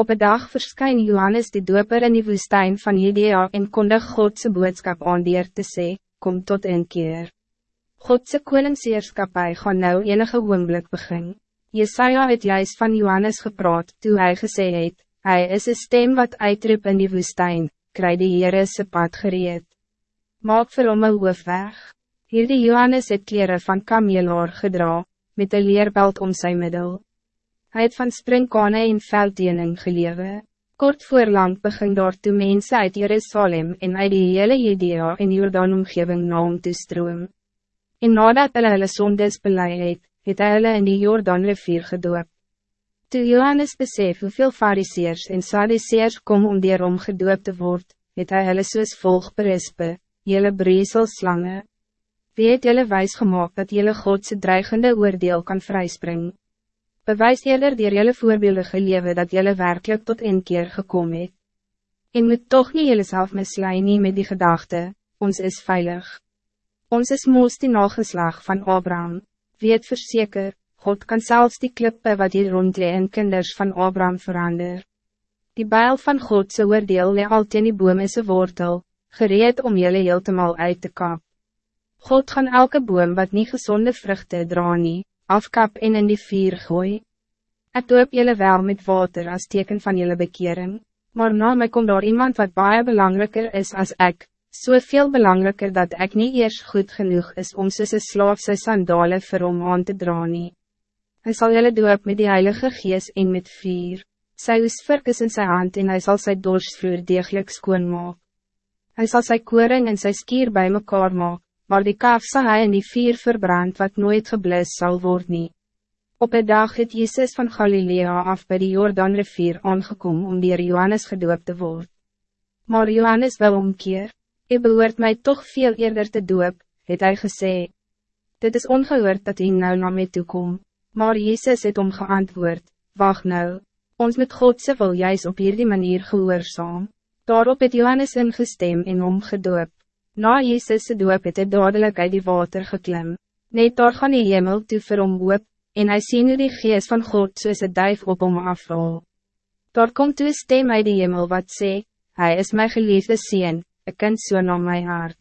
Op een dag verschijn Johannes de doper in die woestijn van Judea en kondig Godse boodskap aan dier te sê, kom tot een keer. Godse koningsheerskapie gaan nou enige oomblik begin. Jesaja het juist van Johannes gepraat, toe hij gesê het, hy is een stem wat uitroep in die woestijn, kry die Heere se pad gereed. Maak vir hom een hoof weg. Hierdie Johannes het kleren van kameelaar gedra, met een leerbelt om zijn middel. Hij het van springkane en velddiening gelewe. Kort voorlang begin daar toe mense uit Jerusalem en uit die hele Judea en Jordaan omgeving na hom toestroom. En nadat hulle hulle sondes belei het, het hulle in die Jordaan rivier gedoop. Toe Johannes besef hoeveel fariseers en sadiseers kom om dierom gedoop te word, het hy hulle soos volg berispe, jylle breeselslange. Wie het jylle wijs gemaakt dat jylle Godse dreigende oordeel kan vryspringen? Bewijs eerder dier jylle voorbeeldige lewe dat jylle werkelijk tot een keer gekomen het. En moet toch niet jylle self mislui nie met die gedachte, ons is veilig. Ons is moos die nageslag van Abraham. Weet verzeker, God kan zelfs die klippe wat hier rondlee in kinders van Abraham verander. Die bijl van Godse oordeel lee al teen die boom is wortel, gereed om jullie heeltemal uit te kap. God gaan elke boom wat niet gezonde vruchten dra nie, afkap en in die vier gooi. Ek doop jullie wel met water als teken van jullie bekering, maar na my kom daar iemand wat baie belangrijker is als ik, zoveel so belangrijker dat ik niet eerst goed genoeg is om soos een slaaf sy sandale vir hom aan te dra nie. Hy sal jullie doop met die heilige gees en met vier, sy oesvirk is in sy hand en hij zal sy dorsvloer degelijk skoon maak. Hij zal zijn koring en zijn skier bij mekaar maak, maar die kaaf zal hij in die vier verbrand wat nooit geblust zal worden. Op een dag het Jezus van Galilea af bij de Jordaanrivier aangekomen om die Johannes gedoopt te worden. Maar Johannes wil omkeer, je behoort mij toch veel eerder te doop, het hij gezegd. Dit is ongehoord dat hij nou naar mij toe kom, maar Jezus het omgeantwoord, wacht nou, ons met Godse wil juist op hierdie manier gehoorzaam. Daarop het Johannes ingestem en omgedoop. Na Jezus' doop het hy dadelijk uit die water geklim. Net daar gaan die hemel toe vir hom hoop, en hy sien hoe die geest van God soos een duif op hom afval. Daar komt toe een stem uit die hemel wat sê, Hij is mijn geliefde sien, een kind so na my hart.